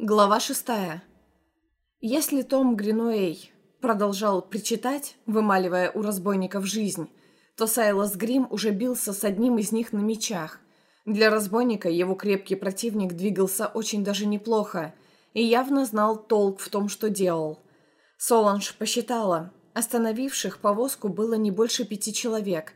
Глава шестая. Если Том Гринуэй продолжал причитать, вымаливая у разбойников жизнь, то Сайлас Грим уже бился с одним из них на мечах. Для разбойника его крепкий противник двигался очень даже неплохо и явно знал толк в том, что делал. Соланж посчитала, остановивших повозку было не больше пяти человек.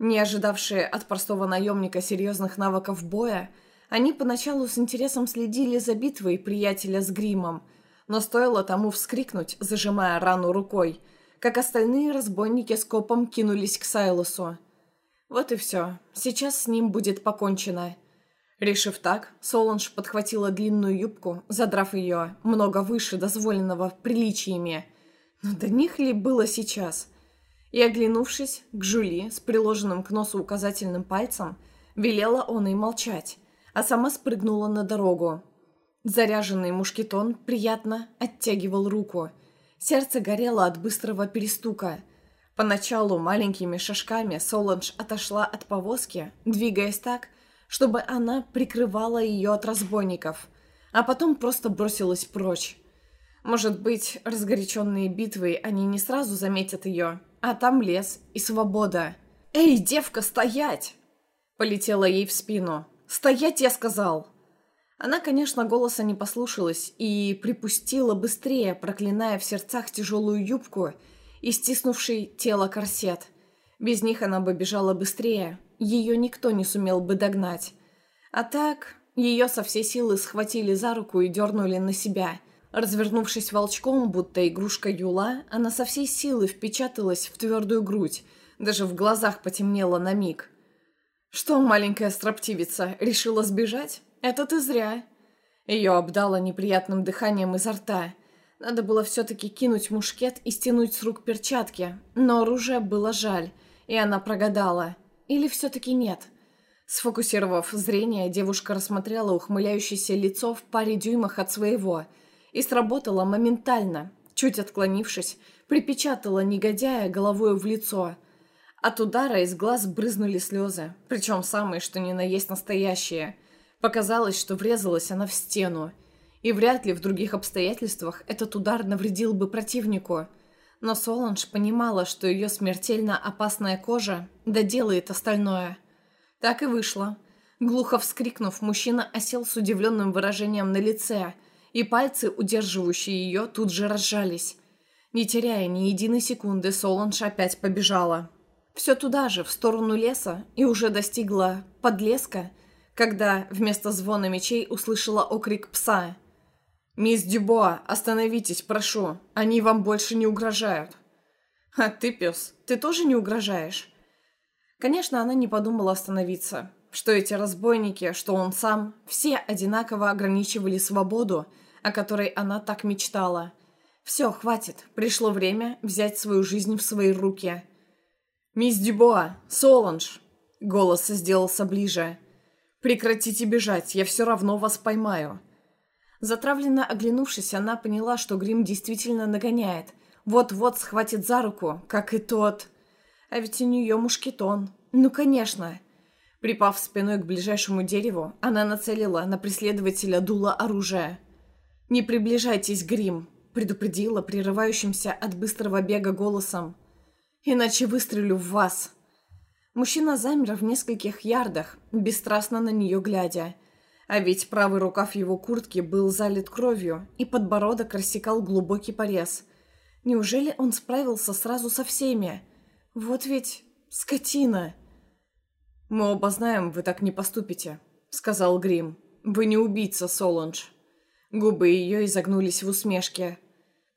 Не ожидавшие от простого наемника серьезных навыков боя – они поначалу с интересом следили за битвой приятеля с гримом, но стоило тому вскрикнуть, зажимая рану рукой, как остальные разбойники с копом кинулись к Сайлосу. Вот и все. Сейчас с ним будет покончено. Решив так, Соланж подхватила длинную юбку, задрав ее много выше дозволенного приличиями. Но до них ли было сейчас? И, оглянувшись к Жули с приложенным к носу указательным пальцем, велела он и молчать а сама спрыгнула на дорогу. Заряженный мушкетон приятно оттягивал руку. Сердце горело от быстрого перестука. Поначалу маленькими шажками Соланж отошла от повозки, двигаясь так, чтобы она прикрывала ее от разбойников, а потом просто бросилась прочь. Может быть, разгоряченные битвой они не сразу заметят ее, а там лес и свобода. «Эй, девка, стоять!» Полетела ей в спину. «Стоять, я сказал!» Она, конечно, голоса не послушалась и припустила быстрее, проклиная в сердцах тяжелую юбку и стиснувший тело корсет. Без них она бы бежала быстрее, ее никто не сумел бы догнать. А так, ее со всей силы схватили за руку и дернули на себя. Развернувшись волчком, будто игрушка Юла, она со всей силы впечаталась в твердую грудь, даже в глазах потемнело на миг – «Что, маленькая строптивица, решила сбежать? Это ты зря». Ее обдало неприятным дыханием изо рта. Надо было все-таки кинуть мушкет и стянуть с рук перчатки, но оружие было жаль, и она прогадала. Или все-таки нет? Сфокусировав зрение, девушка рассмотрела ухмыляющееся лицо в паре дюймах от своего и сработала моментально, чуть отклонившись, припечатала негодяя головой в лицо – от удара из глаз брызнули слезы, причем самые, что ни на есть настоящие. Показалось, что врезалась она в стену. И вряд ли в других обстоятельствах этот удар навредил бы противнику. Но Соланж понимала, что ее смертельно опасная кожа доделает остальное. Так и вышло. Глухо вскрикнув, мужчина осел с удивленным выражением на лице, и пальцы, удерживающие ее, тут же разжались. Не теряя ни единой секунды, Соланж опять побежала. Все туда же, в сторону леса, и уже достигла подлеска, когда вместо звона мечей услышала окрик пса. «Мисс Дюбоа, остановитесь, прошу, они вам больше не угрожают». «А ты, пес, ты тоже не угрожаешь?» Конечно, она не подумала остановиться, что эти разбойники, что он сам, все одинаково ограничивали свободу, о которой она так мечтала. Все, хватит, пришло время взять свою жизнь в свои руки – «Мисс Дюбуа! Соланж!» Голос сделался ближе. «Прекратите бежать, я все равно вас поймаю». Затравленно оглянувшись, она поняла, что Грим действительно нагоняет. Вот-вот схватит за руку, как и тот. А ведь у нее мушкетон. Ну, конечно. Припав спиной к ближайшему дереву, она нацелила на преследователя дуло оружия. «Не приближайтесь, Грим», — предупредила прерывающимся от быстрого бега голосом. Иначе выстрелю в вас!» Мужчина замер в нескольких ярдах, бесстрастно на нее глядя. А ведь правый рукав его куртки был залит кровью, и подбородок рассекал глубокий порез. Неужели он справился сразу со всеми? Вот ведь скотина! «Мы оба знаем, вы так не поступите», — сказал Грим. «Вы не убийца, Соланж». Губы ее изогнулись в усмешке.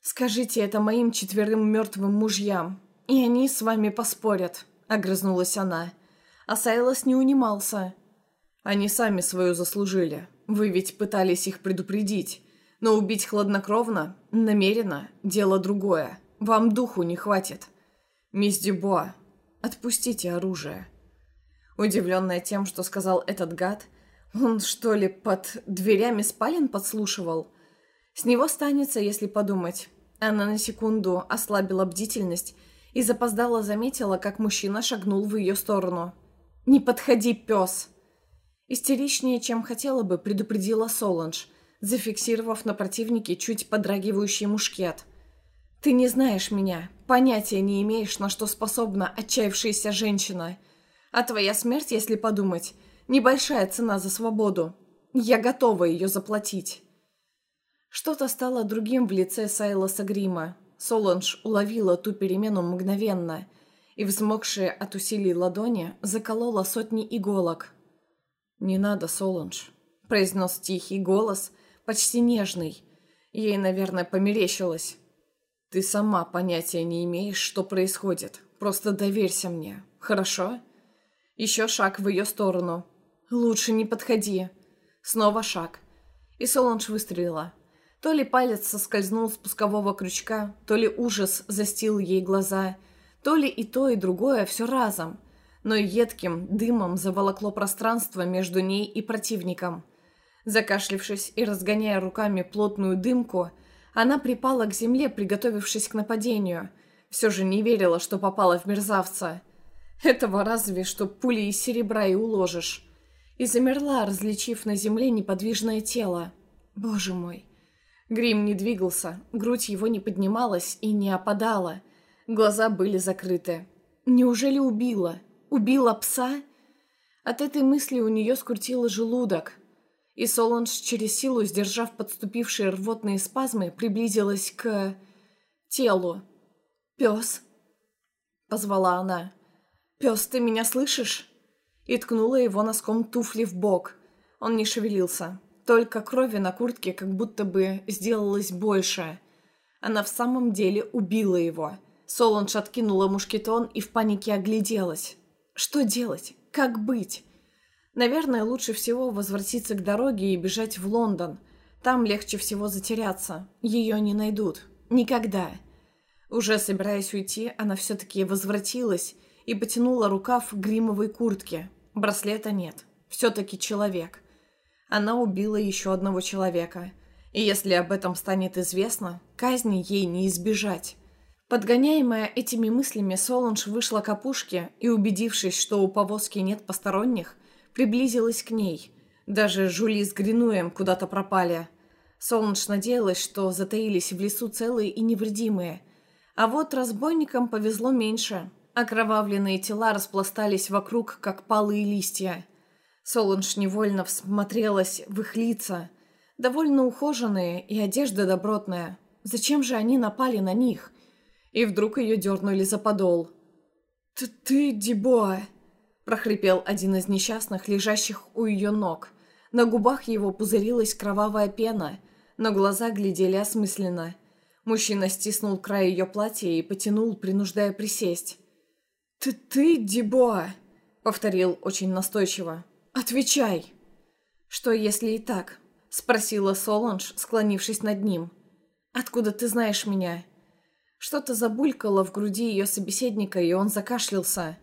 «Скажите это моим четверым мертвым мужьям, «И они с вами поспорят», — огрызнулась она. А Сайлос не унимался. «Они сами свою заслужили. Вы ведь пытались их предупредить. Но убить хладнокровно, намеренно, дело другое. Вам духу не хватит. Мисс Дюбуа, отпустите оружие». Удивленная тем, что сказал этот гад, он, что ли, под дверями спален подслушивал? С него станется, если подумать. Она на секунду ослабила бдительность и запоздала заметила, как мужчина шагнул в ее сторону. «Не подходи, пес!» Истеричнее, чем хотела бы, предупредила Соланж, зафиксировав на противнике чуть подрагивающий мушкет. «Ты не знаешь меня, понятия не имеешь, на что способна отчаявшаяся женщина. А твоя смерть, если подумать, небольшая цена за свободу. Я готова ее заплатить». Что-то стало другим в лице Сайлоса Грима. Соланж уловила ту перемену мгновенно и, взмокшие от усилий ладони, заколола сотни иголок. «Не надо, Соланж», — произнес тихий голос, почти нежный. Ей, наверное, померещилось. «Ты сама понятия не имеешь, что происходит. Просто доверься мне, хорошо?» Еще шаг в ее сторону. «Лучше не подходи». Снова шаг. И Соланж выстрелила. То ли палец соскользнул с пускового крючка, то ли ужас застил ей глаза, то ли и то, и другое все разом. Но едким дымом заволокло пространство между ней и противником. Закашлившись и разгоняя руками плотную дымку, она припала к земле, приготовившись к нападению. Все же не верила, что попала в мерзавца. Этого разве что пули из серебра и уложишь. И замерла, различив на земле неподвижное тело. Боже мой, Грим не двигался, грудь его не поднималась и не опадала. Глаза были закрыты. Неужели убила? Убила пса? От этой мысли у нее скрутило желудок. И Соланж, через силу сдержав подступившие рвотные спазмы, приблизилась к... телу. «Пес?» — позвала она. «Пес, ты меня слышишь?» И ткнула его носком туфли в бок. Он не шевелился. Только крови на куртке как будто бы сделалось больше. Она в самом деле убила его. Соланж откинула мушкетон и в панике огляделась. Что делать? Как быть? Наверное, лучше всего возвратиться к дороге и бежать в Лондон. Там легче всего затеряться. Ее не найдут. Никогда. Уже собираясь уйти, она все-таки возвратилась и потянула рукав гримовой куртки. Браслета нет. Все-таки человек она убила еще одного человека. И если об этом станет известно, казни ей не избежать. Подгоняемая этими мыслями, Соланж вышла к опушке и, убедившись, что у повозки нет посторонних, приблизилась к ней. Даже Жули с Гринуем куда-то пропали. Соланж надеялась, что затаились в лесу целые и невредимые. А вот разбойникам повезло меньше. Окровавленные тела распластались вокруг, как палые листья. Солунж невольно всмотрелась в их лица. Довольно ухоженные и одежда добротная. Зачем же они напали на них? И вдруг ее дернули за подол. «Ты, ты Дебоа!» – прохрипел один из несчастных, лежащих у ее ног. На губах его пузырилась кровавая пена, но глаза глядели осмысленно. Мужчина стиснул край ее платья и потянул, принуждая присесть. «Ты, ты Дебоа!» – повторил очень настойчиво. «Отвечай!» «Что, если и так?» — спросила Соланж, склонившись над ним. «Откуда ты знаешь меня?» Что-то забулькало в груди ее собеседника, и он закашлялся.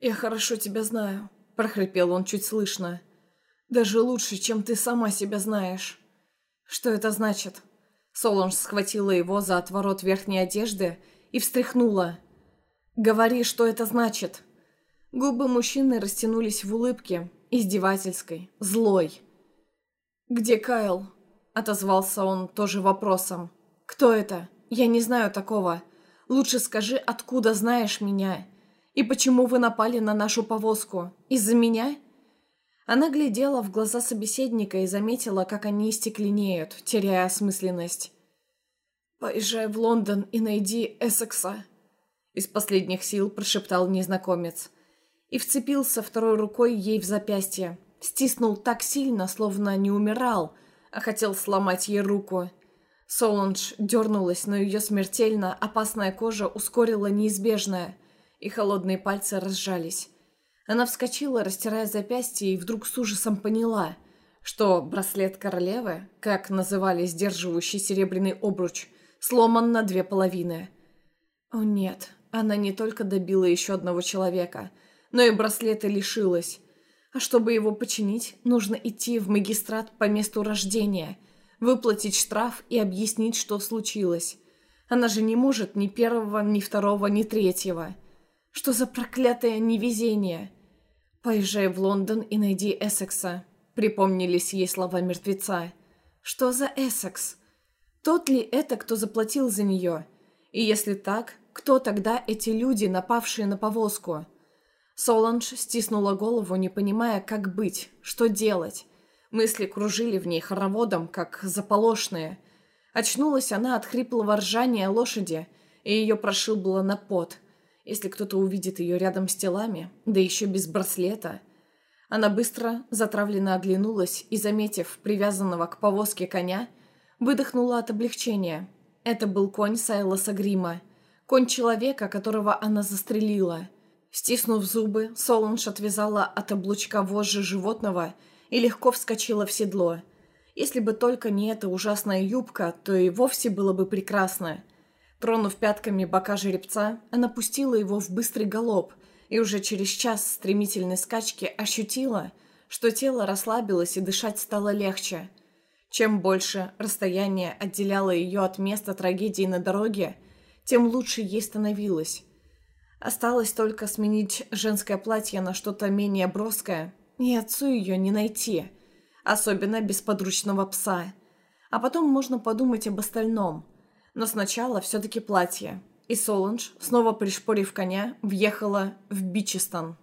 «Я хорошо тебя знаю», — прохрипел он чуть слышно. «Даже лучше, чем ты сама себя знаешь». «Что это значит?» Соланж схватила его за отворот верхней одежды и встряхнула. «Говори, что это значит!» Губы мужчины растянулись в улыбке, издевательской, злой. «Где Кайл?» — отозвался он тоже вопросом. «Кто это? Я не знаю такого. Лучше скажи, откуда знаешь меня? И почему вы напали на нашу повозку? Из-за меня?» Она глядела в глаза собеседника и заметила, как они стекленеют, теряя осмысленность. «Поезжай в Лондон и найди Эссекса», — из последних сил прошептал незнакомец и вцепился второй рукой ей в запястье. Стиснул так сильно, словно не умирал, а хотел сломать ей руку. Соланж дернулась, но ее смертельно опасная кожа ускорила неизбежное, и холодные пальцы разжались. Она вскочила, растирая запястье, и вдруг с ужасом поняла, что браслет королевы, как называли сдерживающий серебряный обруч, сломан на две половины. О нет, она не только добила еще одного человека — но и браслета лишилась. А чтобы его починить, нужно идти в магистрат по месту рождения, выплатить штраф и объяснить, что случилось. Она же не может ни первого, ни второго, ни третьего. Что за проклятое невезение? Поезжай в Лондон и найди Эссекса. Припомнились ей слова мертвеца. Что за Эссекс? Тот ли это, кто заплатил за нее? И если так, кто тогда эти люди, напавшие на повозку? Соланж стиснула голову, не понимая, как быть, что делать. Мысли кружили в ней хороводом, как заполошные. Очнулась она от хриплого ржания лошади, и ее прошибло на пот. Если кто-то увидит ее рядом с телами, да еще без браслета. Она быстро, затравленно оглянулась и, заметив привязанного к повозке коня, выдохнула от облегчения. Это был конь Сайлоса Грима. Конь человека, которого она застрелила. Стиснув зубы, Солунж отвязала от облучка вожжи животного и легко вскочила в седло. Если бы только не эта ужасная юбка, то и вовсе было бы прекрасно. Тронув пятками бока жеребца, она пустила его в быстрый галоп и уже через час стремительной скачки ощутила, что тело расслабилось и дышать стало легче. Чем больше расстояние отделяло ее от места трагедии на дороге, тем лучше ей становилось. Осталось только сменить женское платье на что-то менее броское, и отцу ее не найти, особенно без подручного пса. А потом можно подумать об остальном. Но сначала все-таки платье. И Соланж, снова пришпорив коня, въехала в Бичестон.